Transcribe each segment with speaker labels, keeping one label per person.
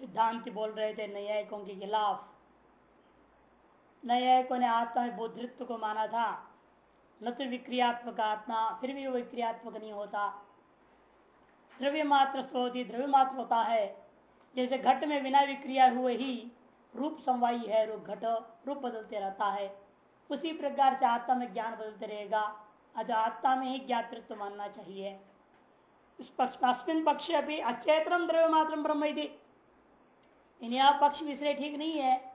Speaker 1: सिद्धांत बोल रहे थे न्यायिकों के खिलाफ। न्यायिकों ने आत्मा में बोधित्व को माना था। न तो विक्रियात्मक आत्मा, फिर भी वो विक्रियात्मक नहीं होता। द्रव्य मात्र होती द्रव्य मात्र होता है। जैसे घट में बिना विक्रिया हुए ही रूप समवायी है, रूप घट, रूप बदलते रहता है। उसी प्रकार से आत्मा में ज्ञान बदलते रहेगा। अतः आत्मा में ही ज्ञातृत्व मानना चाहिए। इस पक्ष अस्मिन पक्ष अभी अचेतन द्रव्य मात्र ब्रह्म यह पक्ष भी इसलिए ठीक नहीं है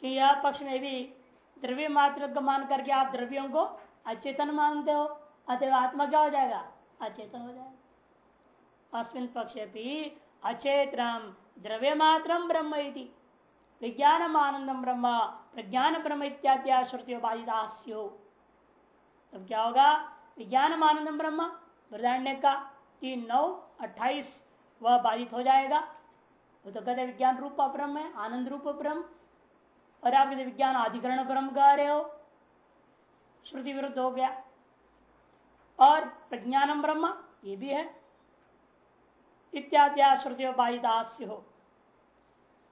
Speaker 1: कि यह पक्ष में भी द्रव्य मात्र को मान करके आप द्रव्यों को अचेतन मानते हो अतः आत्मा क्या हो जाएगा? अचेतन हो जाएगा। अस्मिन पक्ष भी अचेतन द्रव्य मात्र ब्रह्म विज्ञान आनंदम ब्रह्म प्रज्ञान ब्रह्म इत्यादि श्रुतियों बाधितास्यो। तब क्या होगा? विज्ञान आनंदम ब्रह्म, वृदारण्य का तीन नौ अट्ठाईस वह बाधित हो जाएगा। वो तो कहते विज्ञान रूप ब्रह्म है आनंद रूप ब्रह्म और आप कहते विज्ञान अधिकरण ब्रह्म कह रहे हो श्रुति विरुद्ध हो गया और प्रज्ञानम ब्रह्म ये भी है। इत्यादि श्रुति बाधितास्य। हो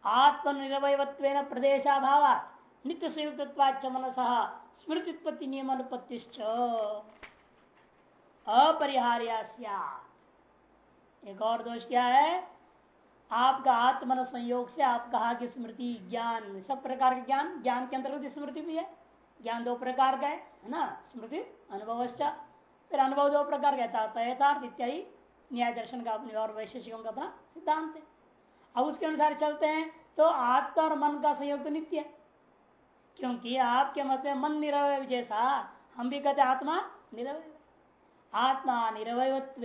Speaker 1: आत्मनिर्वयत्व प्रदेशाभाव नित्य संयुक्त मनस नियम अनुपत्ति अपरिहार्य एक और दोष क्या है? आपका आत्मन संयोग से आप कहा कि स्मृति, ज्ञान, सब प्रकार के ज्ञान ज्ञान के अंतर्गत स्मृति भी है। ज्ञान दो प्रकार का है ना? स्मृति अनुभव फिर अनुभव दो प्रकार का यथार्थ इत्यादि। न्याय दर्शन का अपने और वैशेषिकों का अपना सिद्धांत है। अब उसके अनुसार चलते हैं तो आत्मा और मन का संयोग तो नित्य है। क्योंकि आपके मत में मन निरवय जैसा, हम भी कहते आत्मा निरवय। आत्मा निरवयत्व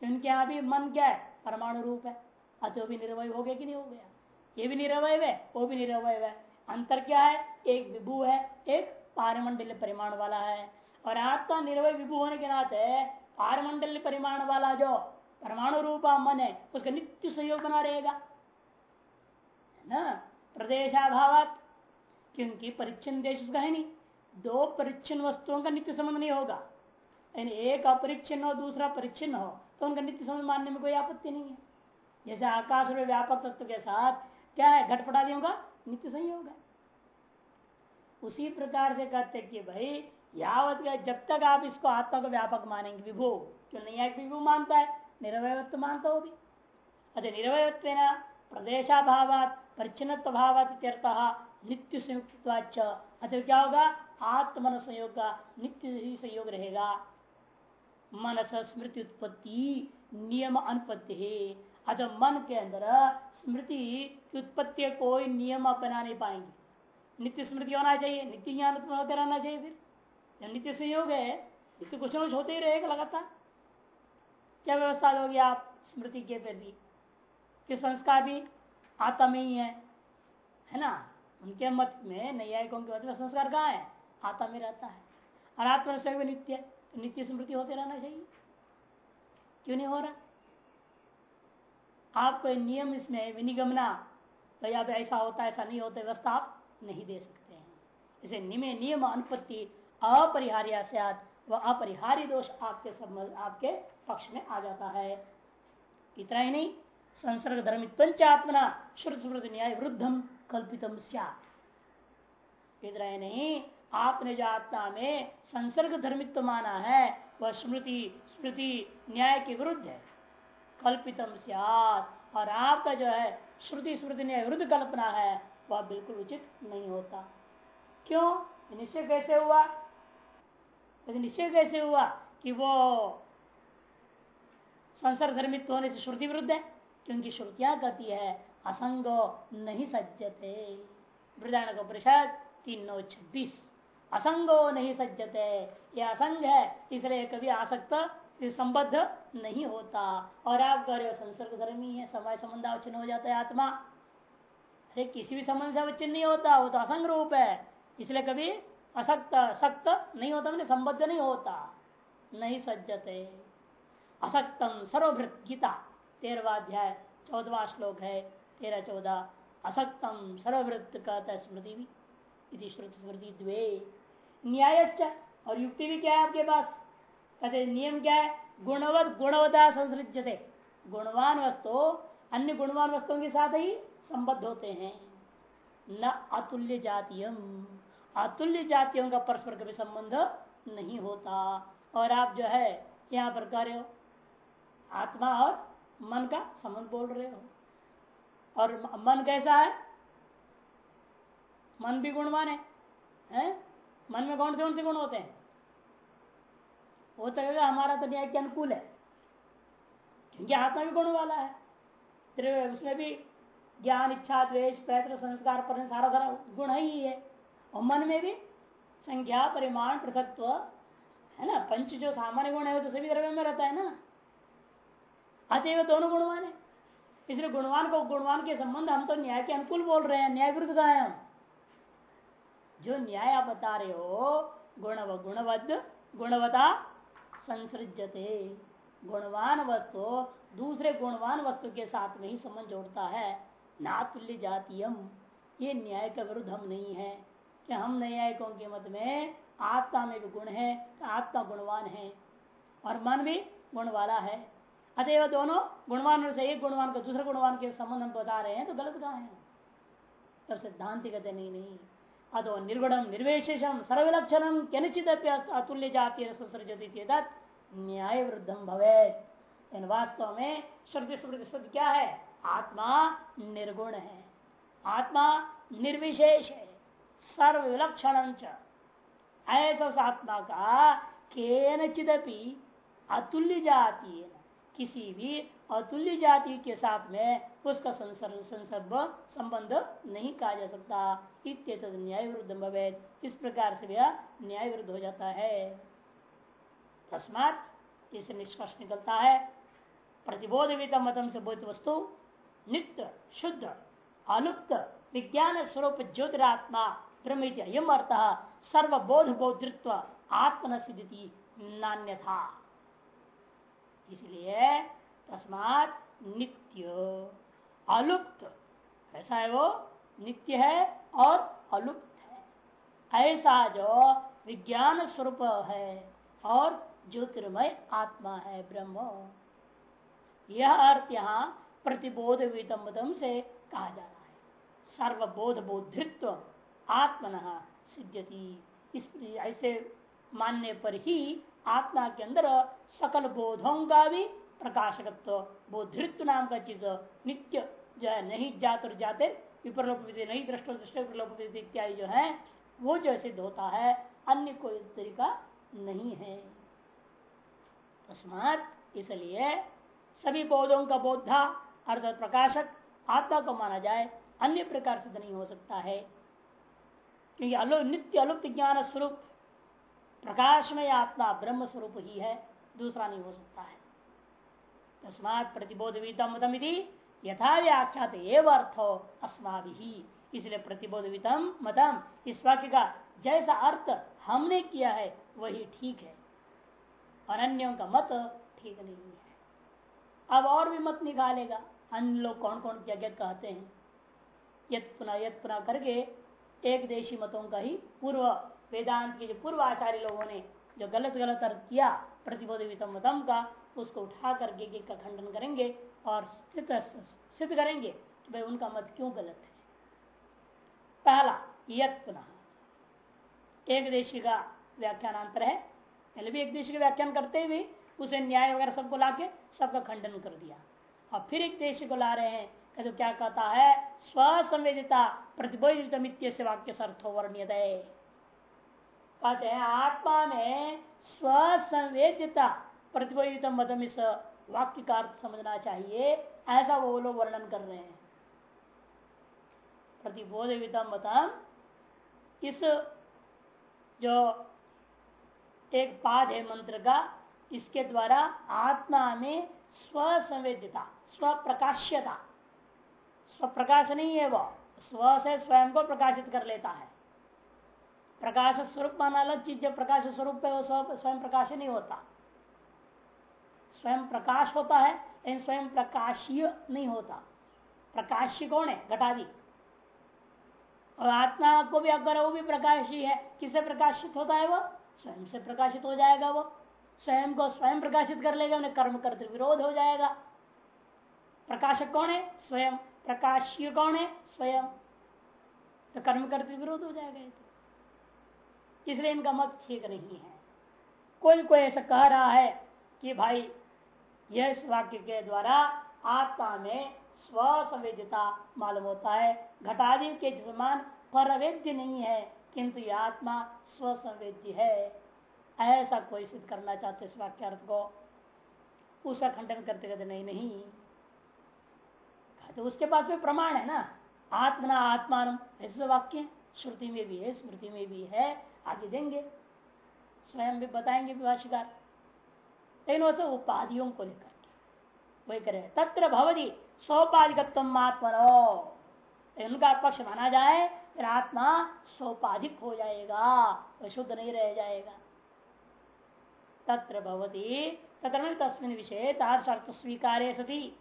Speaker 1: क्योंकि यहाँ भी मन क्या है? परमाणु रूप है। अतो भी निरवय हो गया कि नहीं हो गया? ये भी निरवय है, वो भी निरवय है। अंतर क्या है? एक विभू है, एक पारमंडल परिमाण वाला है। और आत्मा निरवय विभू होने के नाते पारमंडल परिमाण वाला जो परमाणु रूपा मन है, उसका नित्य सहयोग बना रहेगा। ना? प्रदेशाभाव क्योंकि परिच्छन देश उसका है नहीं। दो परिच्छन वस्तुओं का नित्य संबंध नहीं होगा। यानी एक अपरिच्छिन्न हो, दूसरा परिच्छिन्न हो। तो उनका नित्य संबंध मानने में कोई आपत्ति नहीं है। जैसे आकाश में व्यापक तत्व के साथ क्या है? घटपटादियों का नित्य संयोग है उसी प्रकार से कहते कि भाई, यावत जब तक आप इसको आत्मा को व्यापक मानेंगे, विभो, क्यों नहीं विभू मानता है? निरवयत्व मानता हो भी। अरे निरवयत्व प्रदेशाभाव परिचिन भाव नित्य संयुक्त अतः क्या होगा? आत्मन संयोग का नित्य ही संयोग रहेगा। मनस स्मृति उत्पत्ति, नियम अनुपत्ति है। अतः मन के अंदर स्मृति की उत्पत्ति कोई नियम अपना नहीं पाएँगे। नित्य स्मृति होना चाहिए, नित्य ज्ञान उत्पन्न होते रहना चाहिए फिर। जब नित्य संयोग है, नित्य कुछ कुछ होते ही रहेगा लगातार। क्या व्यवस्था दोगे आप स्मृति के प्रति? कि संस्कार भी आत्मा में ही है है ना? उनके मत में नैयायिकों के मत में संस्कार कहाँ है? आत्मा में रहता है। और आत्मा से नित्य तो नित्य स्मृति होते रहना चाहिए। क्यों नहीं हो रहा? आप कोई नियम इसमें विनिगमना। तो या ऐसा होता ऐसा नहीं होता व्यवस्था आप नहीं दे सकते हैं। इसे निमे नियम अनुपत्ति, अपरिहार्य से वह अपरिहार्य दोष आपके संबंध आपके पक्ष में आ जाता है। इतना ही नहीं संसर्ग धर्मित्व आत्मना, श्रुत स्मृति न्याय वृद्धम कल्पितम इतना ही नहीं आपने जो आत्मा में संसर्ग धर्मित्व माना है, वह स्मृति स्मृति न्याय के विरुद्ध है। कल्पितम और आपका जो है, श्रुति, स्मृति न्याय विरुद्ध कल्पना है, वह बिल्कुल उचित नहीं होता। क्यों? निश्चय कैसे हुआ? यदि निश्चय कैसे हुआ कि वो संसर्ग धर्मित्व होने से श्रुति विरुद्ध है, क्योंकि श्रुतियाँ कहती है, असंगो नहीं सज्जते। वृदान परिषद तीन नौ छब्बीस। असंगो नहीं सज्जते। ये असंग है, इसलिए कभी आसक्त संबद्ध नहीं होता। और आप कह रहे हो, संसर्ग धर्मी है, समय संबंध अवचिन्न हो जाता है आत्मा। अरे, किसी भी संबंध से अवचिन्न नहीं होता, वो तो असंग रूप है। इसलिए कभी असक्त, सक्त नहीं होता, मैंने संबद्ध नहीं होता। नहीं सज्जते। असक्तम सर्वभृत गीता तेरवा अध्याय चौदवा श्लोक है, तेरह चौदह। असक्तम सर्वभृत कहता है स्मृति भी। स्मृति द्वे न्यायश्च। और युक्ति भी क्या है आपके पास? कहते नियम क्या है? गुणवत गुणवता संसृजते गुणवान वस्तु अन्य गुणवान वस्तुओं के साथ ही संबद्ध होते हैं। न अतुल्य जातियम अतुल्य जातियों का परस्पर कभी संबंध नहीं होता। और आप जो है यहाँ पर कर रहे हो आत्मा और मन का संबंध बोल रहे हो। और मन कैसा है? मन भी गुणवान है, है? मन में कौन से कौन से गुण होते हैं? वो तो कहेगा हमारा तो न्याय के अनुकूल है। क्योंकि आत्मा भी गुण वाला है। उसमें भी ज्ञान, इच्छा द्वेश पैत्र, संस्कार, पर सारा सारा गुण ही है। और मन में भी संख्या परिमाण, पृथकत्व, है ना? पंच जो सामान्य गुण है, वो तो सभी द्रव्य में रहता है ना? अतएव दोनों गुणवान है। इसलिए गुणवान को गुणवान के संबंध हम तो न्याय के अनुकूल बोल रहे हैं। न्याय विरुद्ध का है हम? जो न्याय आप बता रहे हो, गुणव, गुणवद, गुणवता संसृजते गुणवान वस्तु दूसरे गुणवान वस्तु के साथ में ही संबंध जोड़ता है। ना तुल्य जातीयम, ये न्याय का विरुद्ध हम नहीं है। कि हम न्यायिकों के मत में आत्मा में भी गुण है तो आत्मा गुणवान है, और मन भी गुण वाला है। अतएव दोनों गुणवान से एक गुणवान को दूसरे गुणवान के संबंध हम बता रहे हैं तो गलत कहा है? तब सिद्धांति कहते नहीं नहीं। अतो निर्गुणम निर्विशेषम सर्वलक्षणम कनिचित अतुल्य जाति न्याय वृद्धम भवे वास्तव में श्रुति स्मृति शुद्ध क्या है? आत्मा निर्गुण है। आत्मा निर्विशेष है। सर्वलक्षण ऐसा उस आत्मा का केनचिदपि अतुल्य जाति किसी भी अतुल्य जाति के साथ में उसका संसर्ग संबंध नहीं कहा जा सकता। इत न्याय विरुद्ध भवे इस प्रकार से भी न्याय विरुद्ध हो जाता है। तस्मात इसे निष्कर्ष निकलता है। प्रतिबोध मतम से बोध वस्तु, नित्य, शुद्ध अलुप्त विज्ञान स्वरूप ज्योतिरात्मा ब्रह्म यम अर्थ, सर्वबोध बौद्धित्व आत्मन सिद्धि नान्य था इसलिए तस्मात नित्य। अलुप्त। कैसा है वो? नित्य है और अलुप्त है। ऐसा जो विज्ञान स्वरूप है और ज्योतिर्मय आत्मा है ब्रह्म। यह अर्थ यहाँ प्रतिबोध वितम से कहा जा रहा है। सर्वबोध बोधित्व आत्मन सिद्धति इस ऐसे मानने पर ही आत्मा के अंदर सकल बोधों का भी प्रकाशकत्व बोधित्व नाम का चीज़ नित्य जो है, नहीं जात और जाते विप्रलोप नहीं दृष्ट दृष्ट इत्यादि जो है, वो जो सिद्ध होता है, अन्य कोई तरीका नहीं है। तस्मात इसलिए सभी बोधों का बोधा अर्थात प्रकाशक, आत्मा को माना जाए, अन्य प्रकार से नहीं हो सकता है। क्योंकि अलो, नित्य अलुप्त ज्ञान स्वरूप प्रकाश में आत्मा ब्रह्म स्वरूप ही है, दूसरा नहीं हो सकता है। तस्मात प्रतिबोध वितम यथा व्याख्यात, एवं अर्थ अस्मा इसलिए प्रतिबोध वितम मतम। इस वाक्य का जैसा अर्थ हमने किया है, वही ठीक है। अन्यों का मत ठीक नहीं है। अब और भी मत निकालेगा। अन्य लोग कौन कौन जगह कहते हैं? यत पुनः यत पुनः करके एक देशी मतों का ही पूर्व वेदांत के जो पूर्व आचार्य लोगों ने जो गलत गलत अर्थ किया प्रतिबोध मतम का उसको उठा करके का खंडन करेंगे और सिद्ध करेंगे कि भाई उनका मत क्यों गलत है। पहला, यत पुनः। एक देशी का व्याख्यानांतर है। पहले भी एक देशी का व्याख्यान करते हुए उसे न्याय वगैरह सबको लाके सबका खंडन कर दिया। और फिर एक देशी को ला रहे हैं तो क्या कहता है? स्वसंवेदिता प्रतिबोधित मित्य से वाक्य अर्थो वर्ण्य कहते हैं, आत्मा में स्वसंवेदिता प्रतिबोधित मदम इस वाक्य का अर्थ समझना चाहिए। ऐसा वो लोग वर्णन कर रहे हैं। प्रतिबोधित मतम इस जो एक पाद है मंत्र का, इसके द्वारा आत्मा में स्वसंवेदिता, स्वप्रकाश्यता। स्वप्रकाश नहीं है वह स्व से स्वयं को प्रकाशित कर लेता है। प्रकाश स्वरूप माना अलग चीज़, जब प्रकाश स्वरूप है वो स्वयं प्रकाश नहीं होता। स्वयं प्रकाश होता है, लेकिन स्वयं प्रकाशीय नहीं होता। प्रकाश्य कौन है? घटादी। और आत्मा को भी अगर वो भी प्रकाशी है, किसे प्रकाशित होता है वो? स्वयं से प्रकाशित हो जाएगा वो। स्वयं को स्वयं प्रकाशित कर लेगा, उन्हें कर्म करते विरोध हो जाएगा। प्रकाशक कौन है? स्वयं। प्रकाशीय कौन है? स्वयं। तो कर्म करते विरोध हो जाएगा तो। इसलिए इनका मत ठीक नहीं है। कोई कोई ऐसा कह रहा है कि भाई यह इस वाक्य के द्वारा आत्मा में स्वसंवेद्यता मालूम होता है। घटादि के समान परवेद्य नहीं है, किंतु यह आत्मा स्वसंवेद्य है। ऐसा कोई सिद्ध करना चाहते इस वाक्यार्थ को? उसका खंडन करते करते नहीं नहीं। तो उसके पास में प्रमाण है ना? आत्मना आत्मान ऐसे वाक्य श्रुति में भी है, स्मृति में भी है। आगे देंगे। स्वयं भी बताएँगे विभाषिकार लेकिन वो सब उपाधियों को लेकर के। वही करे तत्र भवदी सोपाधिकत्व आत्मनो। उनका पक्ष माना जाए फिर आत्मा सोपाधिक हो जाएगा, वह शुद्ध नहीं रह जाएगा। तत्र भवती, तत्र तस्मिन विषय तार्थ स्वीकार सती।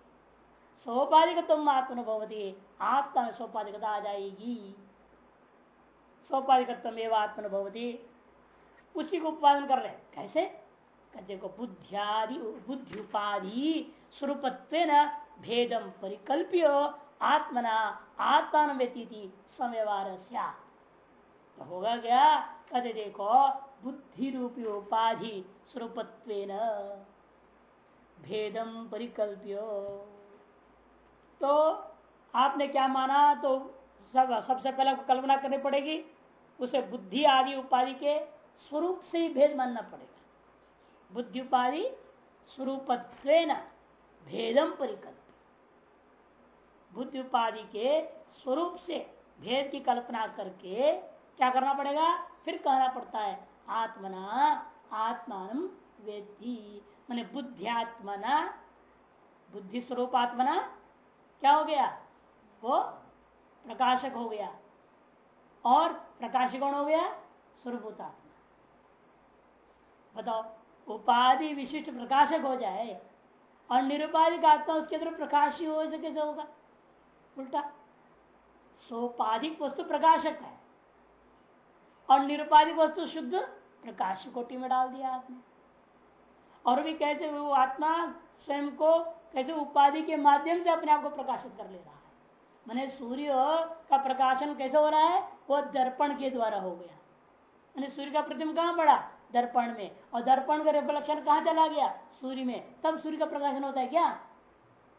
Speaker 1: सोपाधिकत्व आत्मनुभवती आत्मा में सोपाधिकता आ जाएगी। सोपाधिकत्व एवं आत्मनुभवती उसी को उत्पादन कर रहे कैसे? को बुद्धियादि बुद्धि उपाधि स्वरूपत्व भेदम परिकल्प्य आत्मना आत्मा व्यतीति समयवार तो होगा क्या? कहते देखो बुद्धि रूपी उपाधि स्वरूपत्व भेदम परिकल्प्य। तो आपने क्या माना? तो सब, सबसे पहले कल्पना करनी पड़ेगी, उसे बुद्धि आदि उपाधि के स्वरूप से ही भेद मानना पड़ेगा। बुद्धि उपाधि भेदम परिकल्प। बुद्धि उपाधि के स्वरूप से भेद की कल्पना करके क्या करना पड़ेगा? फिर कहना पड़ता है, आत्मना, आत्मान वेदी मैंने बुद्धियात्मना, बुद्धि स्वरूप आत्मना क्या हो गया? वो प्रकाशक हो गया। और प्रकाशक कौन हो गया स्वरूपतात्मा बताओ उपाधि विशिष्ट प्रकाशक हो जाए और निरुपाधिक आत्मा उसके अंदर प्रकाशी हो कैसे होगा? उल्टा। सोपाधिक वस्तु प्रकाशक है। और निरुपाधिक वस्तु शुद्ध प्रकाश कोटि में डाल दिया आपने। और भी कैसे वो आत्मा स्वयं को कैसे उपाधि के माध्यम से अपने आप को प्रकाशित कर ले रहा है? मैंने सूर्य का प्रकाशन कैसे हो रहा है? वो दर्पण के द्वारा हो गया। मैंने सूर्य का प्रतिम्ब कहाँ पड़ा? दर्पण में और दर्पण का रिफ्लेक्शन कहाँ चला गया सूर्य में तब सूर्य का प्रकाशन होता है क्या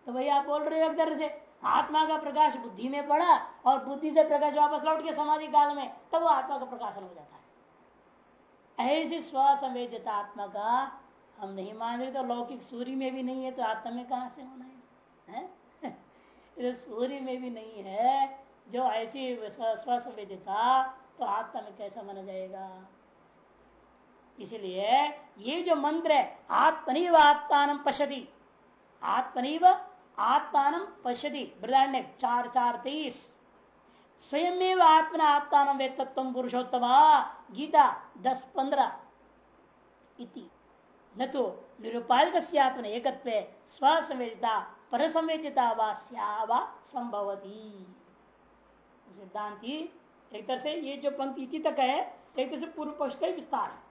Speaker 1: तो वही आप बोल रहे हो एक से आत्मा का प्रकाश बुद्धि में पड़ा और बुद्धि से प्रकाश वापस लौट के समाधि काल में तब वो आत्मा का प्रकाशन हो जाता है ऐसी स्वसंवेदित आत्मा का हम नहीं मान रहे तो लौकिक सूर्य में भी नहीं है तो आत्मा में कहा से होना है, है? तो सूर्य में भी नहीं है जो ऐसी स्वसंवेदिता तो आत्मा में कैसा माना जाएगा इसलिए ये जो मंत्र है, आत्मनिव आत्मान पशति आत्मनिव आत्मान पश्यति। बृदारण्य चार चार तेईस स्वयं आत्मना आत्मान वे तत्व पुरुषोत्तम। गीता दस, पंद्रह इति। न तो निरुपाधिक एक स्वसंवेदिता पर संवेदिता वा संभवती। सिद्धांति एक तरह से ये जो पंक्ति तक है, एक तरह से पूर्व पक्ष का विस्तार है।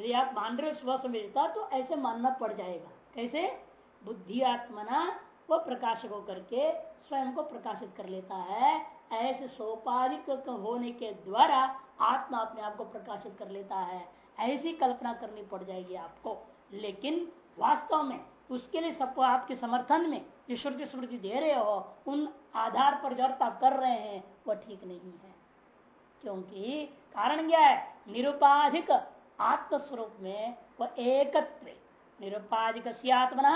Speaker 1: यदि आप मान रहे स्वसंवेदिता तो ऐसे मानना पड़ जाएगा। कैसे? बुद्धि आत्मना वह प्रकाशक होकर के स्वयं को प्रकाशित कर लेता है। ऐसे सोपाधिक होने के द्वारा आत्मा अपने आप को प्रकाशित कर लेता है। ऐसी कल्पना करनी पड़ जाएगी आपको। लेकिन वास्तव में उसके लिए सब आपके समर्थन में जो श्रुति स्मृति दे रहे हो, उन आधार पर जो आप कर रहे हैं वह ठीक नहीं है। क्योंकि कारण क्या है? निरुपाधिक आत्मस्वरूप में वह एकत्व, निरुपाधिक आत्मना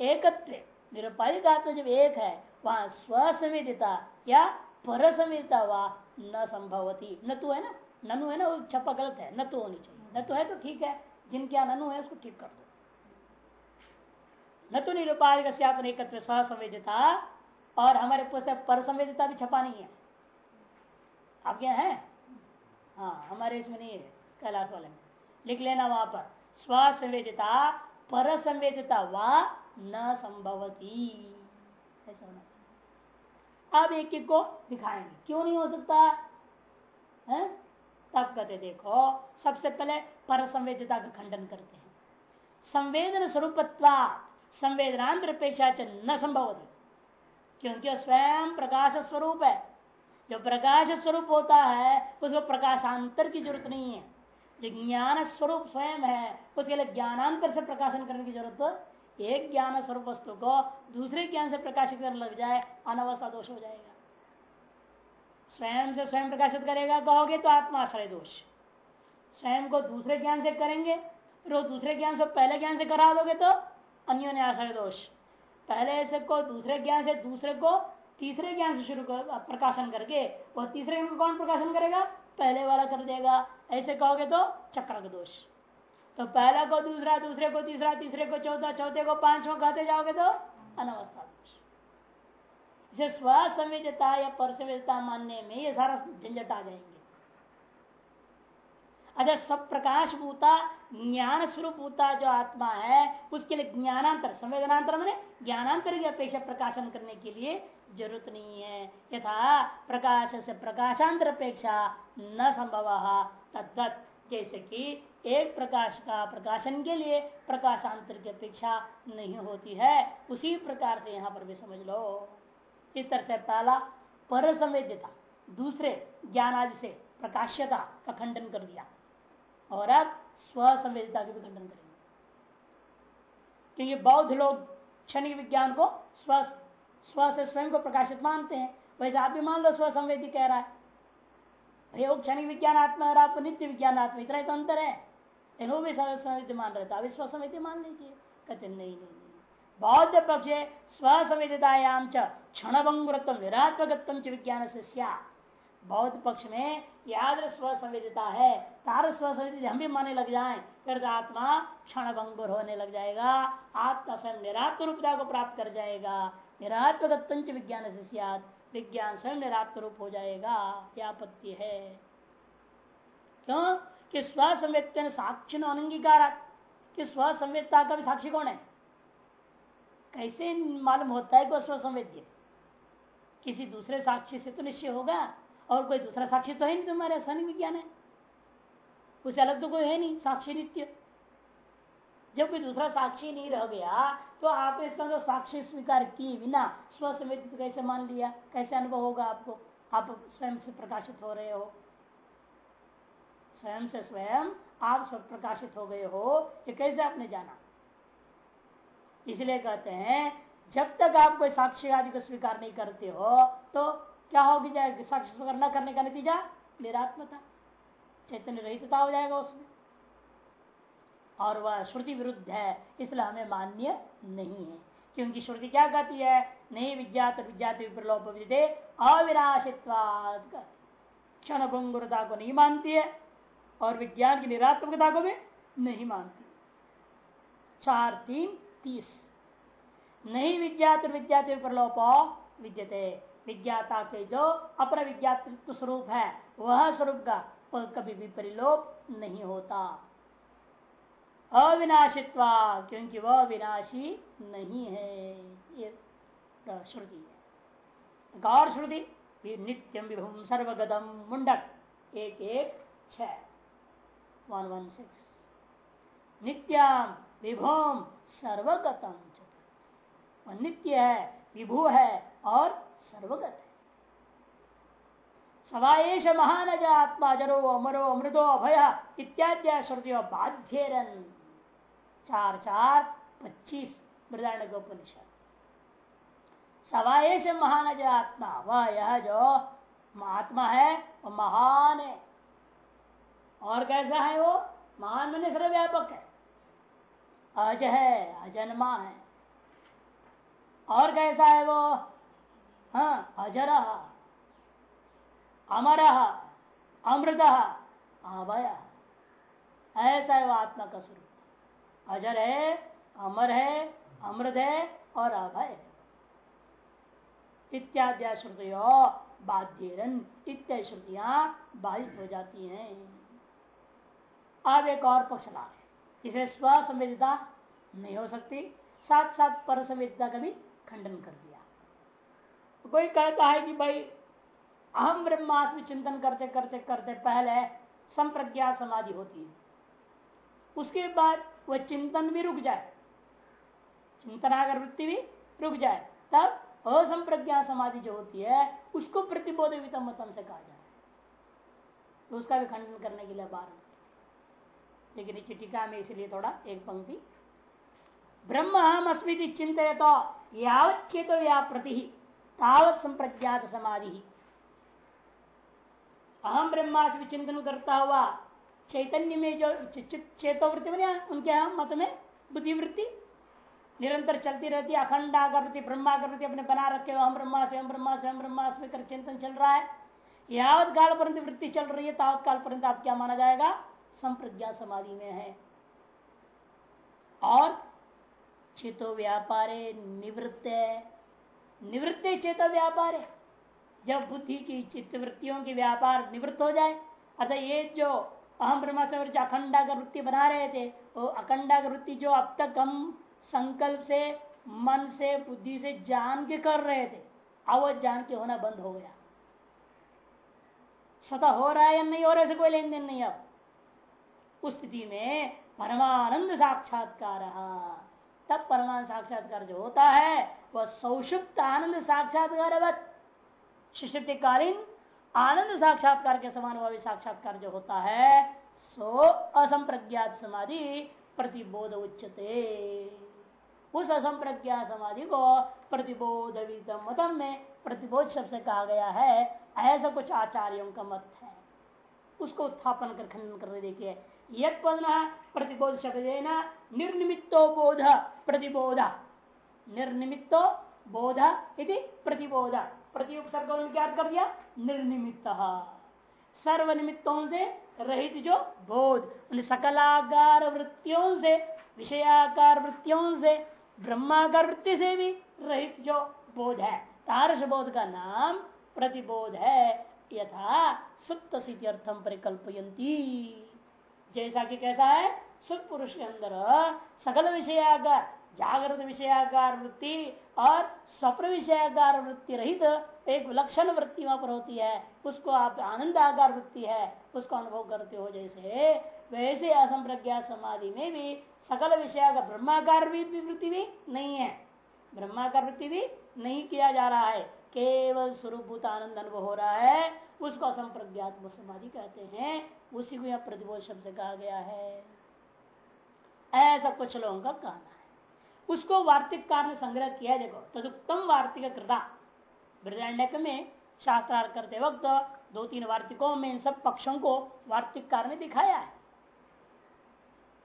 Speaker 1: एकत्व, निरुपाधिक आत्मा जब एक है, वहाँ स्वसंवेदिता या पर संवेदिता वह न संभवती। न तो है ना? ननु है ना? वो छप्पा गलत है। न तो होनी चाहिए। न तो है तो ठीक है। जिनके यहाँ ननु है, उसको ठीक कर दो। न तो निरुपाधिक एकत्व ससंवेदिता और हमारे पर संवेदिता भी छपा नहीं है। आप क्या है? हाँ हमारे इसमें नहीं है। कैलाश वाले में। लिख लेना वहाँ पर। स्वसंवेदिता पर संवेदिता व न संभवती। ऐसा होना चाहिए। अब एक एक को दिखाएँगे। क्यों नहीं हो सकता? है? तब कहते देखो, सबसे पहले पर संवेदिता का खंडन करते हैं। संवेदन स्वरूपत्वा संवेदनांतर अपेक्षा न संभव क्योंकि स्वयं प्रकाश स्वरूप है। जो प्रकाश स्वरूप होता है उसको प्रकाशांतर की ज़रूरत नहीं है। जो ज्ञान स्वरूप स्वयं है, उसके लिए ज्ञानांतर से प्रकाशन करने की ज़रूरत एक ज्ञान स्वरूप वस्तु को दूसरे ज्ञान से प्रकाशित करने लग जाए, अनवस्था दोष हो जाएगा। स्वयं से स्वयं प्रकाशित करेगा, कहोगे तो आत्माश्रय दोष। स्वयं को दूसरे ज्ञान से करेंगे, फिर दूसरे ज्ञान से पहले ज्ञान से करा दोगे तो अन्य आश्रय दोष। पहले से को दूसरे ज्ञान से दूसरे को तीसरे ज्ञान से शुरू कर, प्रकाशन करके वह तीसरे ज्ञान को कौन प्रकाशन करेगा? पहले वाला कर देगा। ऐसे कहोगे तो चक्र का दोष तो पहला को दूसरा, दूसरे को तीसरा, तीसरे को चौथा, चौथे को पांचवा कहते जाओगे तो अनवस्था दोष। इसे स्वसंवेदता या परसंवेदता मानने में ये सारा झंझट आ जाएँगे। अच्छा सब प्रकाश भूता, ज्ञान स्वरूप भूता जो आत्मा है, उसके लिए ज्ञानांतर संवेदनांतर मैंने ज्ञानांतर की अपेक्षा प्रकाशन करने के लिए ज़रूरत नहीं है। यथा प्रकाश से प्रकाशांतर अपेक्षा न संभव तद्दत जैसे कि एक प्रकाश का प्रकाशन के लिए प्रकाशांतर की अपेक्षा नहीं होती है, उसी प्रकार से यहाँ पर भी समझ लो। इस तरह से पहला पर संवेद्यता, दूसरे ज्ञान आदि से प्रकाश्यता का खंडन कर दिया। और अब स्व संवेदिता के भी खंडन करेंगे। क्योंकि बौद्ध लोग क्षणिक विज्ञान को स्व स्व से स्वयं को प्रकाशित मानते हैं। वैसे आप भी मान लो स्व संवेदी कह रहा है। भैया क्षणिक विज्ञान आत्मा और आप नित्य विज्ञान आत्मा, इतना तो अंतर है। लेकिन वो भी संवेदी मान रहे थे अभी स्व संवेदी मान लीजिए। कहते नहीं नहीं बौद्ध पक्ष स्व संवेदितायाम क्षण भंगुरत्व निरात्मक विज्ञान से बौद्ध पक्ष में याद स्व संवेदिता है। तार स्व संवेदित हम भी माने लग जाए। फिर आत्मा क्षण होने लग जाएगा। आत्मा स्वयं निरात्म रूपता को प्राप्त कर जाएगा। निरात्मक विज्ञान से विज्ञान स्वयं निरात्म रूप हो जाएगा। क्या आपत्ति है। क्यों? कि स्वसंवेद साक्षी अनंगीकार कि स्वसंवेदता का भी साक्षी कौन है? कैसे मालूम होता है कि स्वसंवेद्य किसी दूसरे साक्षी से तो निश्चय होगा। और कोई दूसरा साक्षी तो है नहीं तुम्हारे सन विज्ञान है? उसे अलग तो कोई है नहीं, साक्षी नित्य। जब कोई दूसरा साक्षी नहीं रह गया तो आप इसका जो साक्षी स्वीकार किए बिना स्वसमित कैसे मान लिया? कैसे अनुभव होगा आपको? आप स्वयं से प्रकाशित हो रहे हो। स्वयं से स्वयं आप सब प्रकाशित हो गए हो, ये कैसे आपने जाना? इसलिए कहते हैं, जब तक आप कोई साक्षी आदि को स्वीकार नहीं करते हो तो क्या होगी जाएगी साक्ष्य स्वीकार न करने का नतीजा निरात्मता चैतन्य रहितता हो जाएगा उसमें। और वह श्रुति विरुद्ध है, इसलिए हमें मान्य नहीं है। क्योंकि श्रुति क्या कहती है? नहीं विज्ञात विज्ञात विप्रलोप विदे अविनाशित्वाद क्षण भंगुरता को नहीं मानती है, और विज्ञान की निरात्मकता को भी नहीं मानती चार, तीन, तीस। नहीं विज्ञात विज्ञात विप्रलोप विद्यते। विज्ञाता के जो अपर विज्ञातृत्व स्वरूप है, वह स्वरूप का वह कभी भी परिलोप नहीं होता। अविनाशित्वा, क्योंकि वह विनाशी नहीं है। ये श्रुति है। गौर श्रुति नित्यम विभुम सर्वगतम मुंडक एक एक छ। One one six. नित्यम विभुम सर्वगतम नित्य है, विभु है और सर्वगत है। सवाएश महान आत्मा जरो अमरो अमृतो अभय इत्यादि श्रुतियों बाध्य चार चार पच्चीस मृदारण उपनिषद। सवाएश महान आत्मा वह यह जो महात्मा है, वो महान है। और कैसा है वो? महान मन सर्वव्यापक है। अज है, अजन्मा है। और कैसा है वो? अजर अमर, अमृत अभय ऐसा है वह आत्मा का स्वरूप। अजर है, अमर है, अमृत है और अभय इत्यादि श्रुतियों बाध्यरन, इत्यादि श्रुतियाँ बाधित हो जाती हैं। अब एक और पक्ष ला इसे स्वसंवेदिता नहीं हो सकती साथ साथ पर संवेदिता का भी खंडन कर दिया। कोई कहता है कि भाई, अहम ब्रह्मास्म चिंतन करते करते करते पहले संप्रज्ञा समाधि होती है। उसके बाद वह चिंतन भी रुक जाए। चिंतनागर वृत्ति भी रुक जाए, तब असंप्रज्ञा समाधि जो होती है, उसको प्रतिबोध वितम से कहा जाए तो उसका भी खंडन करने के लिए बार लेकिन चिटिका में इसलिए थोड़ा एक पंक्ति ब्रह्म हम अस्मृति चिंतित तो यावच्छेद व्याप्रति तावत संप्रज्ञात समाधि अहम ब्रह्मास्मि चिंतन करता हुआ चैतन्य में जो चेतोवृत्ति बने उनके यहाँ मत में बुद्धिवृत्ति। निरंतर चलती रहती है अखंडागृति ब्रह्मागृति अपने बना रखे हो हम ब्रह्मा से हम ब्रह्मा से हम ब्रह्मास्मि कर चिंतन चल रहा है। यावत काल परंत वृत्ति चल रही है, तावत काल परंत आप क्या माना जाएगा? संप्रज्ञा समाधि में है। और चेतो व्यापारे निवृत्त निवृत्त चेतो व्यापार है। जब बुद्धि की चित्त वृत्तियों की व्यापार निवृत्त हो जाए, अतः ये जो अहम ब्रह्मा से का वृत्ति बना रहे थे, वो अखंडागर वृत्ति जो अब तक हम संकल्प से, मन से, बुद्धि से जान के कर रहे थे, अब वो जान के होना बंद हो गया। स्वतः हो रहा है या नहीं हो रहा है कोई लेन देन नहीं अब। उस स्थिति में परमानंद साक्षात्कार तब परमानंद साक्षात्कार जो होता है, वह सौषुप्त आनंद साक्षात्कार कालीन आनंद साक्षात्कार के समान वह साक्षात्कार जो होता है, सो असंप्रज्ञात समाधि प्रतिबोध उच्चते उस असंप्रज्ञा समाधि को प्रतिबोध मतम में प्रतिबोध शब्द से कहा गया है, ऐसा कुछ आचार्यों का मत है। उसको उत्थापन कर खंडन करने देखिए। यद प्रतिबोध शब्द निर्निमित्तो बोध, प्रतिबोध। निर्निमित्तो बोध इति प्रतिबोध। प्रतिपसर्ग क्या कर दिया? निर्निमित्त। सर्वनिमित्तों से रहित जो बोध सकलाकार वृत्तियों से विषयाकार वृत्तियों से ब्रह्माकार वृत्ति से भी रहित जो बोध है। तारस बोध का नाम प्रतिबोध है। यथा सुप्त सिद्ध्यर्थम परिकल्पयंती जैसा कि कैसा है? सुख पुरुष के अंदर सकल विषयाकार जागृत विषयाकार वृत्ति और स्वप्न विषयाकार वृत्ति रहित एक विलक्षण वृत्ति वहाँ पर होती है। उसको आप आनंद आकार वृत्ति है, उसको अनुभव करते हो जैसे। वैसे असंप्रज्ञा समाधि में भी सकल विषय का ब्रह्माकार वृत्ति भी नहीं है। ब्रह्माकार वृत्ति भी नहीं किया जा रहा है। केवल स्वरूप आनंद अनुभव हो रहा है। उसको असंप्रज्ञात्म समाधि कहते हैं। उसी को यह प्रतिबोध शब्द कहा गया है। ऐसा कुछ लोगों का कहना है। उसको वार्तिक कार ने संग्रह किया है, देखो तदुत्तम वार्तिक कृता। बृदारण्यक में शास्त्रार्थ करते वक्त दो तीन वार्तिकों में इन सब पक्षों को वार्तिक कार ने दिखाया है।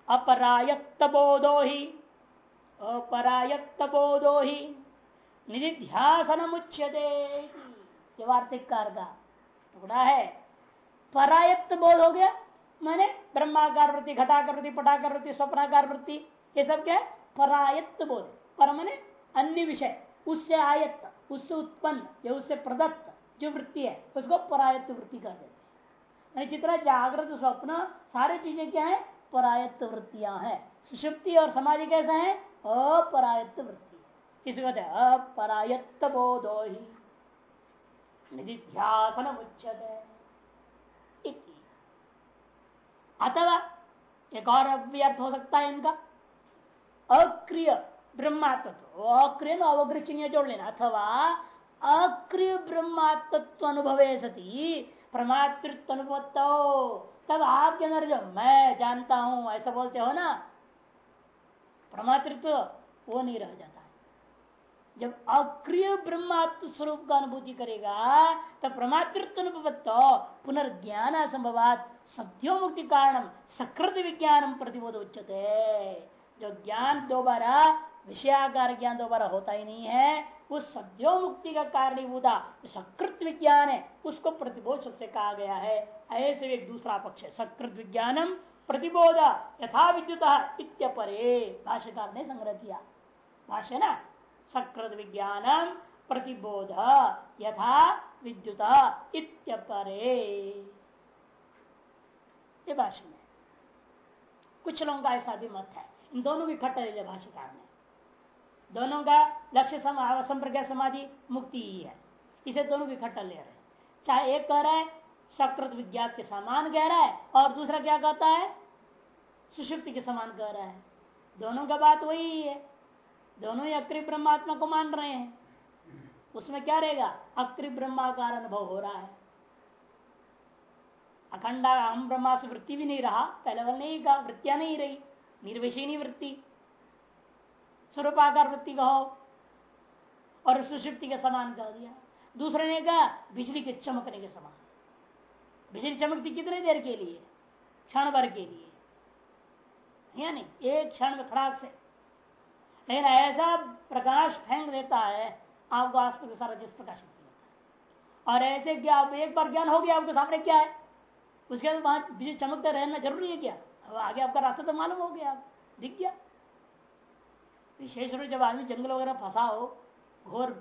Speaker 1: अपरायत्त बोधो ही अपरायत्त बोधो ही निधिध्यासन मुच्यते वार्तिक कार का टुकड़ा है। परायत्त बोध हो गया मैंने ब्रह्माकार वृत्ति घटाकर वृत्ति पटाकर वृत्ति स्वप्नाकार वृत्ति ये सब क्या है? परायत्त बोध पर मैंने अन्य विषय, उससे आयत्त, उससे उत्पन्न, या उससे प्रदत्त जो वृत्ति है, उसको परायत्त वृत्ति कर देते हैं चित्र जागृत स्वप्न, सारी चीज़ें क्या है? परायत्त वृत्तियाँ हैं। सुषुप्ति और समाधि कैसा है? अपरायत्त वृत्ति। इस कहते अपरायत्त बोधो ही। निधिध्यासन उच्चते अथवा एक और व्यर्थ हो सकता है इनका। अक्रिय ब्रह्मात्म अक्रिय अवग्र चिन्ह जोड़ लेना। अथवा अक्रिय ब्रह्मात्व अनुभव सती। प्रमातृत्व अनुभव तब आपके अंदर जो, मैं जानता हूँ, ऐसा बोलते हो ना? प्रमातृत्व वो नहीं रह जाता जब अक्रिय ब्रह्मात्म स्वरूप का अनुभूति करेगा, तब प्रमातृत्व अनुभवत्व पुनर्ज्ञान असंभवात। सत्यो मुक्ति कारण सकृत विज्ञान प्रतिबोध उच्चते जो ज्ञान दोबारा, विषयाकार ज्ञान दोबारा होता ही नहीं है उस सद्यो मुक्ति का कारणीभूता सकृत विज्ञान है, उसको प्रतिबोध सबसे कहा गया है। ऐसे एक दूसरा पक्ष है, सकृत विज्ञानम प्रतिबोध। यथा विद्युत इत्यपरे। भाष्यकार ने संग्रह किया। भाष्य ना? सकृत विज्ञानम प्रतिबोध यथा विद्युत इत्यपरे। ये भाष्य में। कुछ लोगों का ऐसा भी मत है। इन दोनों की खट्टा ले भाष्यकार ने दोनों का लक्ष्य संप्रज्ञा समाधि मुक्ति ही है। इसे दोनों की इकट्ठा ले रहे चाहे एक कह रहा है सकृत विज्ञात के समान कह रहा है, और दूसरा क्या कहता है, सुषुप्ति के समान कह रहा है। दोनों का बात वही है। दोनों ही अक्रि ब्रह्मात्मा को मान रहे हैं। उसमें क्या रहेगा? अक्रि ब्रह्माकार अनुभव हो रहा है। अखंडा हम ब्रह्मा से वृत्ति भी नहीं रहा, पहले वाल नहीं कहा वृत्तियाँ नहीं रही, निर्विषयनी वृत्ति। स्वरूपाकार वृत्ति कहो, और सुषुप्ति के समान कह दिया। दूसरे ने कहा, बिजली के चमकने के समान। बिजली चमकती कितने देर के लिए? क्षण भर के लिए। या नहीं? एक क्षण में खड़ाक से। लेकिन ऐसा प्रकाश फेंक देता है, आपको आसपास सारा चीज़ प्रकाशित हो जाता है। और ऐसे क्या आप एक बार ज्ञान हो गया, आपके सामने क्या है? उसके बाद वहाँ बिजली चमकते रहना ज़रूरी है क्या? अब आगे आपका रास्ता तो मालूम हो गया आप दिख गया। विशेष रूप जब आदमी जंगल वगैरह फंसा हो, घोर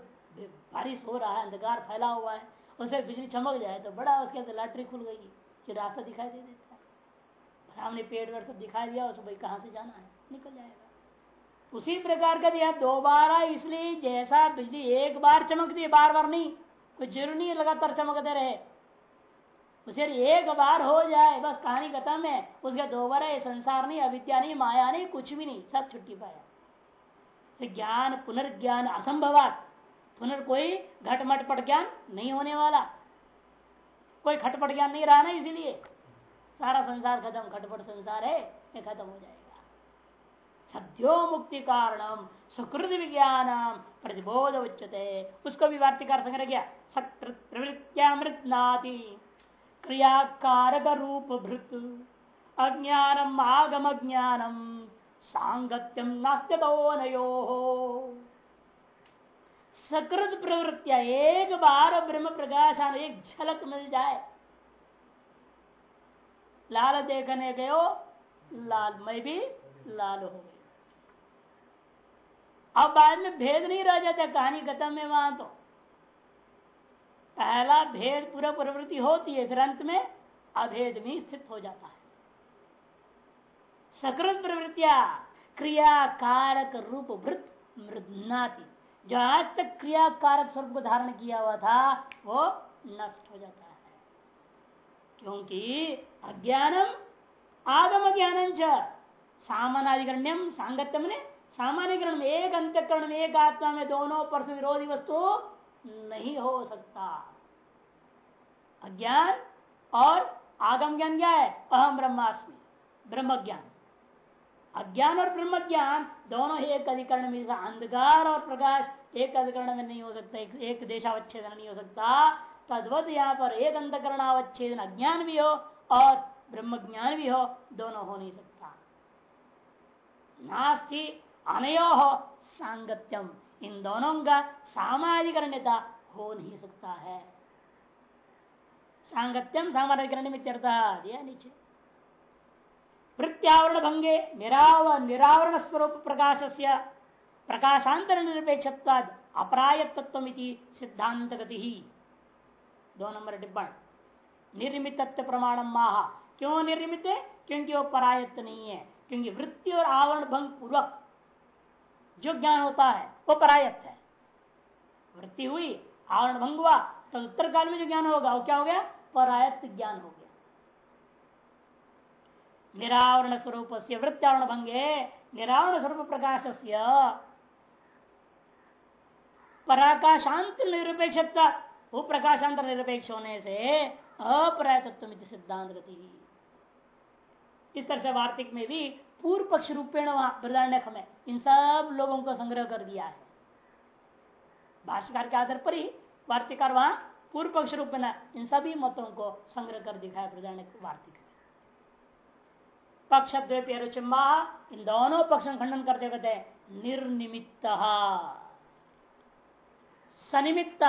Speaker 1: बारिश हो रहा है, अंधकार फैला हुआ है, उसे बिजली चमक जाए तो बड़ा उसके अंदर लैट्रिक खुल गई कि रास्ता दिखाई दे देता है। सामने पेड़ वेड़ सब दिखाई दिया उसे भाई कहाँ से जाना है? निकल जाएगा। उसी प्रकार का दिया, दोबारा इसलिए जैसा बिजली एक बार चमकती है बार बार नहीं, कोई ज़रूरी नहीं लगातार चमकते रहे। उसे एक बार हो जाए, बस कहानी खत्म है, उसका दोबारा ये संसार नहीं, अविद्या नहीं, माया नहीं, कुछ भी नहीं, सब छुट्टी पाया। ज्ञान, पुनर्ज्ञान असंभवात। पुनर् कोई घटमट पट ज्ञान नहीं होने वाला। कोई खटपट ज्ञान नहीं रहा ना, इसीलिए। सारा संसार खत्म, खटपट संसार है, ये खत्म हो जाएगा। सद्यो मुक्ति कारणम सुकृत विज्ञान प्रतिबोध उच्चते उसको भी वार्तिकार संग्रह किया। सकृत्यामृत नाती क्रियाकारक रूप भृत अज्ञानम आगम ज्ञानम सांगत्यम नास्त्यो नयो सकृत प्रवृत्तिया एक बार ब्रह्म प्रकाशान एक झलक मिल जाए। लाल देखने गयो, लाल मैं भी लाल हो गई अब बाद में भेद नहीं रह जाता, कहानी खत्म में वहाँ तो। पहला भेद पूरा प्रवृत्ति होती है ग्रंथ में अभेद में स्थित हो जाता है। सकृत प्रवृत्तिया, क्रिया, कारक, रूप वृत मृदनाती जो आज तक क्रिया, कारक स्वरूप को धारण किया हुआ था, वो नष्ट हो जाता है। क्योंकि अज्ञानम आगम ज्ञान सामानाधिकरण्यम, सांगत्यम ने सामान्यकरण में एक अंतकरण में एक आत्मा में दोनों परस्पर विरोधी वस्तु नहीं हो सकता। अज्ञान और आगम ज्ञान क्या है? अहम ब्रह्मास्मि ब्रह्म ज्ञान अज्ञान और ब्रह्म ज्ञान दोनों ही एक अधिकरण में अंधकार और प्रकाश एक अधिकरण में नहीं हो सकता एक, एक देशावच्छेदन नहीं हो सकता। तद्वत यहाँ पर एक अंधकरणावच्छेदन अज्ञान भी हो और ब्रह्म ज्ञान भी हो दोनों हो नहीं सकता। नास्ति अनयो सांगत्यम इन दोनों का सामाजिकरणता हो नहीं सकता है। सांगत्यम सामाजिकरण में दिया नीचे। प्रत्यावरण भंगे, निराव निरावरण स्वरूप प्रकाश से प्रकाशांतर निरपेक्ष अपराय तत्व सिद्धांत गति ही दो नंबर टिप्पण। निर्मित प्रमाण माह। क्यों निर्मित? क्योंकि वो परायत्त नहीं है। क्योंकि वृत्ति और आवरण भंग पूर्वक जो ज्ञान होता है, वो परायत्त है। वृत्ति हुई, आवरण भंग हुआ तो उत्तर काल में जो ज्ञान होगा, वो क्या हो गया? परायत्त ज्ञान हो गया। निरावरण स्वरूप से वृत्तावरण भंगे, निरावरण स्वरूप प्रकाश से पराकाशांत निरपेक्ष वो प्रकाशांतर निरपेक्ष होने से अपराय तत्व सिद्धांत गति इस तरह से वार्तिक में भी पूर्व पक्ष रूपेण वहाँ में इन सब लोगों को संग्रह कर दिया है। भाष्यकार के आधार पर ही वार्तिकार वहाँ पूर्व पक्ष रूप में इन सभी मतों को संग्रह कर दिखाया प्रधान वार्तिक पक्ष द्वेपिमा इन दोनों पक्ष खंडन करते कहते निर्निमित्त, सनिमित्त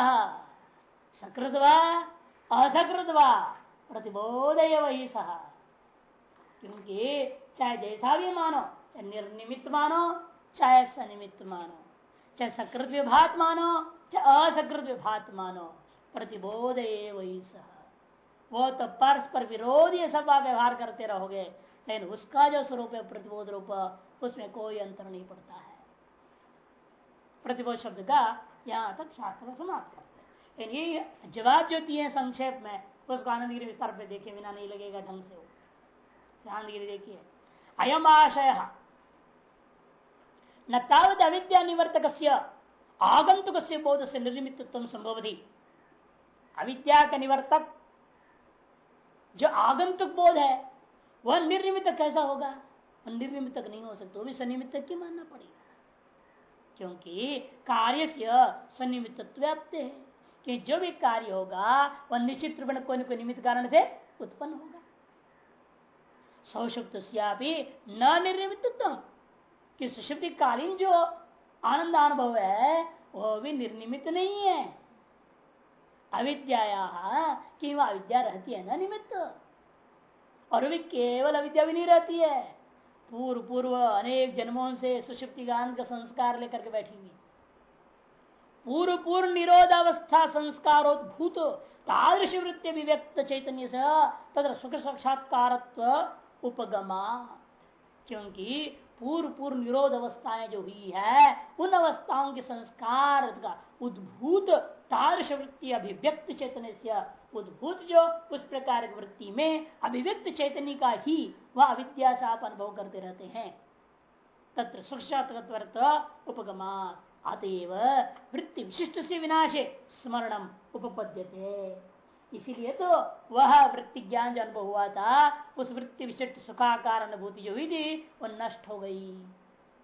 Speaker 1: सकृत व असकृत प्रतिबोधय वही सह। क्योंकि चाहे जैसा भी मानो चाहे निर्निमित मानो चाहे सनिमित्त मानो चाहे सकृत विभात मानो चाहे असकृत विभात मानो प्रतिबोध वही सह। वो तो परस्पर विरोधी सब व्यवहार करते रहोगे, लेकिन उसका जो स्वरूप है, प्रतिबोध रूप, उसमें कोई अंतर नहीं पड़ता है। प्रतिबोध शब्द का यहाँ तक शास्त्र समाप्त करते हैं। ये जवाब जो दिए संक्षेप में, उसको आनंदगिरी विस्तार पे देखे बिना नहीं लगेगा ढंग से वो। आनंदगिरी देखिए। अयम आशय। न तावत अविद्या निवर्तक आगंतुक बोध से निर्मित संभवती अविद्या का निवर्तक, जो आगंतुक बोध है, वह निर्निमित कैसा होगा? निर्निमित नहीं हो सकता, वो भी सनिमित की मानना पड़ेगा। क्योंकि कार्य से सनिमित व्याप्त है कि जो भी कार्य होगा, वह निश्चित रूप में कोई कोई निमित्त कारण से उत्पन्न होगा। सौषुप्त न निर्निमित्व कि सुषुप्ति कालीन जो आनंद अनुभव है वह भी निर्निमित नहीं है। अविद्या कि वह अविद्या रहती है ना निमित्त। और भी केवल अविद्या भी नहीं रहती है। पूर्व पूर्व अनेक जन्मों से सुषुप्ति गान का संस्कार लेकर के बैठी हुई पूर्व पूर्व निरोधावस्था संस्कारोद्भूत तादृश वृत्ति अभिव्यक्त चैतन्य से तथा सुख साक्षात्कार उपगमा। क्योंकि पूर्व पूर्व निरोध अवस्थाएँ जो हुई है, उन अवस्थाओं के संस्कार का उद्भूत तादृश वृत्ति अभिव्यक्त चैतन्य से उद्भूत जो उस प्रकार की वृत्ति में अभिव्यक्त चैतन्य का ही वह अविद्या से आप अनुभव करते रहते हैं। तत्र सूक्ष्म उपगमा अतएव वृत्ति विशिष्ट से विनाशे, स्मरणम उपपद्यते। इसीलिए तो वह वृत्ति ज्ञान जो अनुभव हुआ था, उस वृत्ति विशिष्ट सुखाकार अनुभूति जो हुई थी, वो नष्ट हो गई।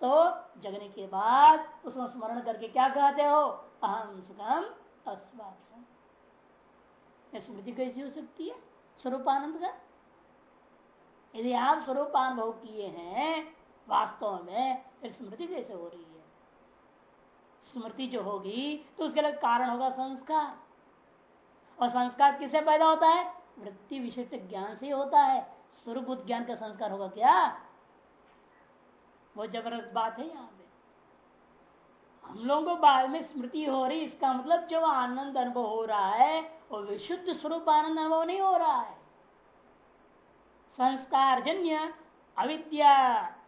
Speaker 1: तो जगने के बाद उसको स्मरण करके क्या कहते हो? अहम सुखम अस्वासम स्मृति कैसी हो सकती है? स्वरूपानंद का? यदि आप स्वरूप अनुभव किए हैं, वास्तव में, फिर स्मृति कैसे हो रही है? स्मृति जो होगी तो उसके लिए कारण होगा संस्कार। और संस्कार किससे पैदा होता है? वृत्ति विशिष्ट ज्ञान से होता है। स्वरूप ज्ञान का संस्कार होगा क्या? वो ज़बरदस्त बात है यहाँ पे। हम लोगों को बाद में स्मृति हो रही, इसका मतलब जो आनंद अनुभव हो रहा है, वो विशुद्ध स्वरूप आनंद अनुभव नहीं हो रहा है। संस्कार जन्य अविद्या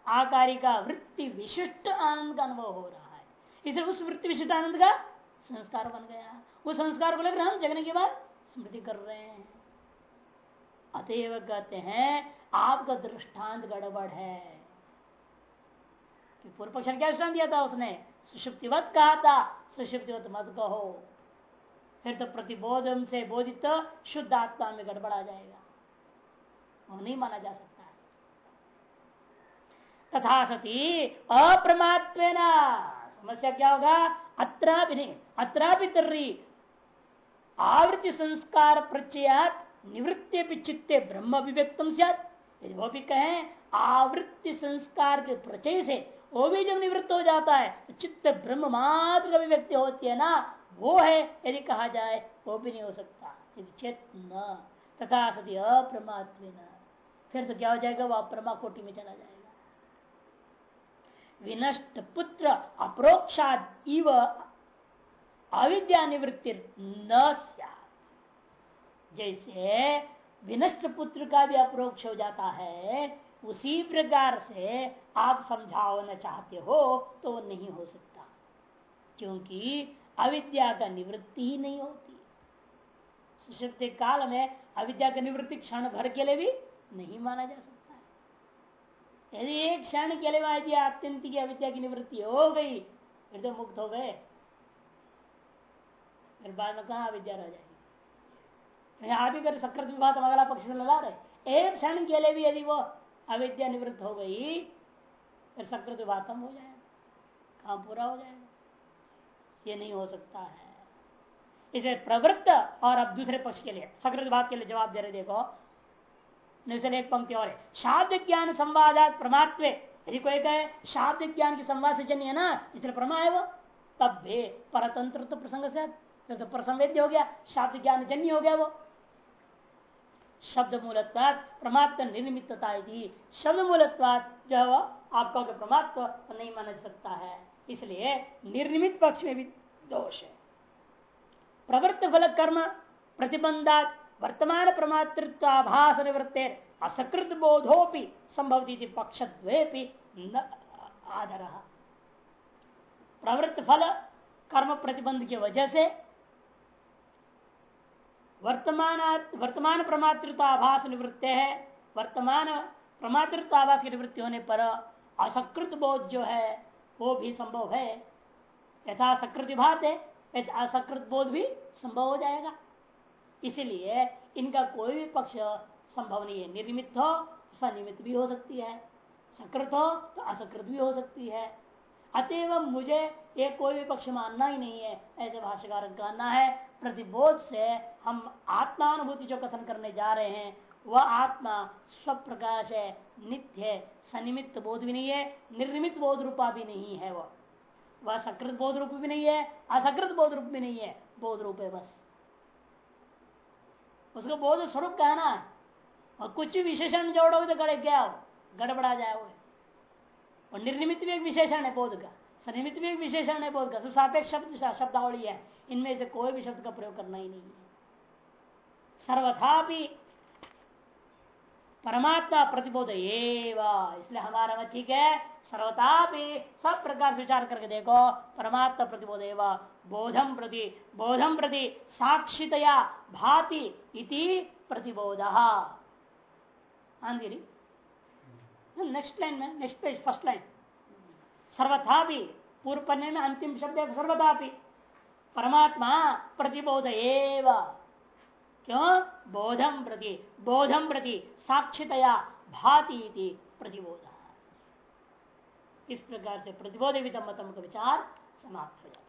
Speaker 1: आकारी का वृत्ति विशिष्ट आनंद का अनुभव हो रहा है। इसलिए उस वृत्ति विशिष्ट आनंद का संस्कार बन गया। वो संस्कार को लेकर हम जगने के बाद स्मृति कर रहे हैं। अतएव कहते हैं, आपका दृष्टांत गड़बड़ है। कि पूर्व पक्ष क्या दृष्टान दिया था उसने? सुषुप्तिवत कहा था, सुषुप्तिवत मत कहो। फिर तो प्रतिबोध से बोधित तो शुद्ध आत्मा में गड़बड़ आ जाएगा। वो नहीं माना जा सकता है। तथा सती अप्रमात्व समस्या क्या होगा? अत्रा भी नहीं अत्रा भी तर्री आवृत्ति संस्कार प्रचयात निवृत्ति चित्ते ब्रह्म अभिव्यक्तम वो भी कहें, आवृत्ति संस्कार के प्रचय से, वो भी जब निवृत्त हो जाता है तो चित्त ब्रह्म मात्र अभिव्यक्ति होती है ना, वो है, यदि कहा जाए, वो भी नहीं हो सकता। न तथा सती अप्रमात्व फिर तो क्या हो जाएगा, वो अप्रमा कोटि में चला जाएगा। विनष्ट पुत्र अप्रोक्षाद इव अविद्या निवृत्ति न जैसे विनष्ट पुत्र का भी अप्रोक्ष हो जाता है, उसी प्रकार से आप समझाना चाहते हो तो वो नहीं हो सकता। क्योंकि अविद्या का निवृत्ति ही नहीं होती। सुषुप्ति काल में अविद्या का निवृत्ति क्षण भर के लिए भी नहीं माना जा सकता है। यदि एक क्षण के लिए अत्यंत की अविद्या की निवृत्ति हो गई, फिर तो मुक्त हो गए। फिर बाद में कहा विद्या रह जाएगी? आप ही कर सकृत विवाद अगला पक्ष से लगा रहे एक क्षण के लिए भी यदि वो अविद्या निवृत्त हो गई, फिर सकृत विवाद हो जाएगा। काम पूरा हो जाएगा। ये नहीं हो सकता है। इसे प्रवृत्त और अब दूसरे पक्ष के लिए सकृत विवाद के लिए जवाब दे रहे देखो। एक पंक्ति और है। शाब्द ज्ञान संवादात प्रमात्व। यदि कोई कहे, शाब्द ज्ञान की संवाद से जन्य है ना, इसलिए प्रमा है वो। तब भी परतंत्र तो प्रसंग से तो प्रसंवेद्य हो गया शब्द ज्ञान जन्य हो गया वो। शब्द मूलत्वाद प्रमात्व निर्निमित्तता शब्द मूलत्वाद जो है आपका प्रमात्व नहीं माना सकता है। इसलिए निर्निमित पक्ष में भी दोष है। प्रवृत्त फल कर्म प्रतिबंधा वर्तमान प्रमातृत्व आभास निवृत्ते असकृत बोधोपि संभव पक्ष न आदर। प्रवृत्त फल कर्म प्रतिबंध की वजह से वर्तमान वर्तमान प्रमातृत्व आभास निवृत्त है वर्तमान प्रमातृत्व आभास की निवृत्ति होने पर असकृत बोध जो है, वो भी संभव है। यथा सकृत भात है ऐसे असकृत बोध भी संभव हो जाएगा। इसीलिए इनका कोई भी पक्ष संभव नहीं है। निर्मित हो सनिमित भी हो सकती है। सकृत हो तो असकृत भी हो सकती है। अतएव मुझे ये कोई भी पक्ष मानना ही नहीं है, ऐसे भाष्यकार कहना है। प्रतिबोध से हम आत्मानुभूति जो कथन करने जा रहे हैं, वह आत्मा स्वप्रकाश है, नित्य है सनिमित बोध भी नहीं है निर्निमित बोध रूपा भी नहीं है वह। वह सकृत बोध रूप भी नहीं है, असकृत बोध रूप भी नहीं है, बोध रूप है बस। उसको बोध स्वरूप कहना है। और कुछ विशेषण जोड़ोगे तो गड़े क्या गड़बड़ा जाओगे और निर्निमित भी एक विशेषण है बोध का सनिमित भी एक विशेषण है बोध का सापेक्ष शब्द शब्दावली है। इनमें से कोई भी शब्द का प्रयोग करना ही नहीं है। सर्वथा भी परमात्मा प्रतिबोध इसलिए हमारा मत ठीक है सर्वता भी सब प्रकार से विचार करके देखो, परमात्मा प्रतिबोध बोधम प्रति बोधम प्रति साक्षितया भाति इति प्रतिबोध। नेक्स्ट लाइन में नेक्स्ट पेज फ़र्स्ट लाइन सर्वथा भी पूर्व पन्ने में अंतिम शब्द है सर्वथा भी परमात्मा प्रतिबोध क्यों? बोधम प्रति बोधम प्रति साक्षितया भाती प्रतिबोध। इस प्रकार से प्रतिबोध विधम मतम का विचार समाप्त हो जाए